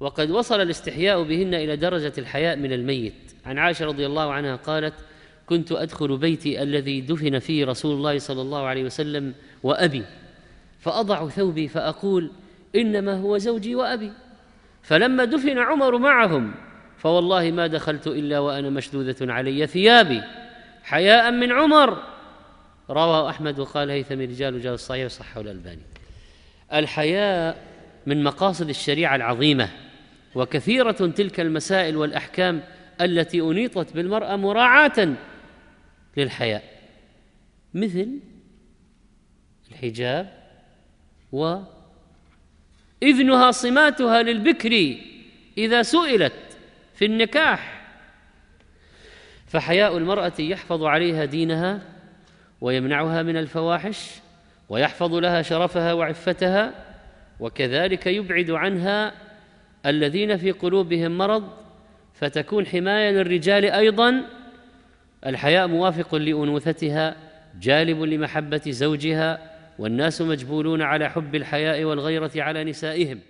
وقد وصل الاستحياء بهن إلى درجة الحياء من الميت. عن عائشة رضي الله عنها قالت كنت أدخل بيتي الذي دفن فيه رسول الله صلى الله عليه وسلم وأبي. فأضع ثوبي فأقول إنما هو زوجي وأبي. فلما دفن عمر معهم فوالله ما دخلت إلا وأنا مشدودة علي ثيابي. حياء من عمر. رواه أحمد وقال هيثم رجال رجال الصحيح وصحه الألباني. الحياء من مقاصد الشريعة العظيمة. وكثيرة تلك المسائل والأحكام التي أنيطت بالمرأة مراعاة للحياء مثل الحجاب وإذنها صماتها للبكر إذا سئلت في النكاح. فحياء المرأة يحفظ عليها دينها ويمنعها من الفواحش ويحفظ لها شرفها وعفتها وكذلك يبعد عنها الذين في قلوبهم مرض فتكون حماية للرجال أيضا. الحياء موافق لأنوثتها جالب لمحبة زوجها والناس مجبولون على حب الحياء والغيرة على نسائهم.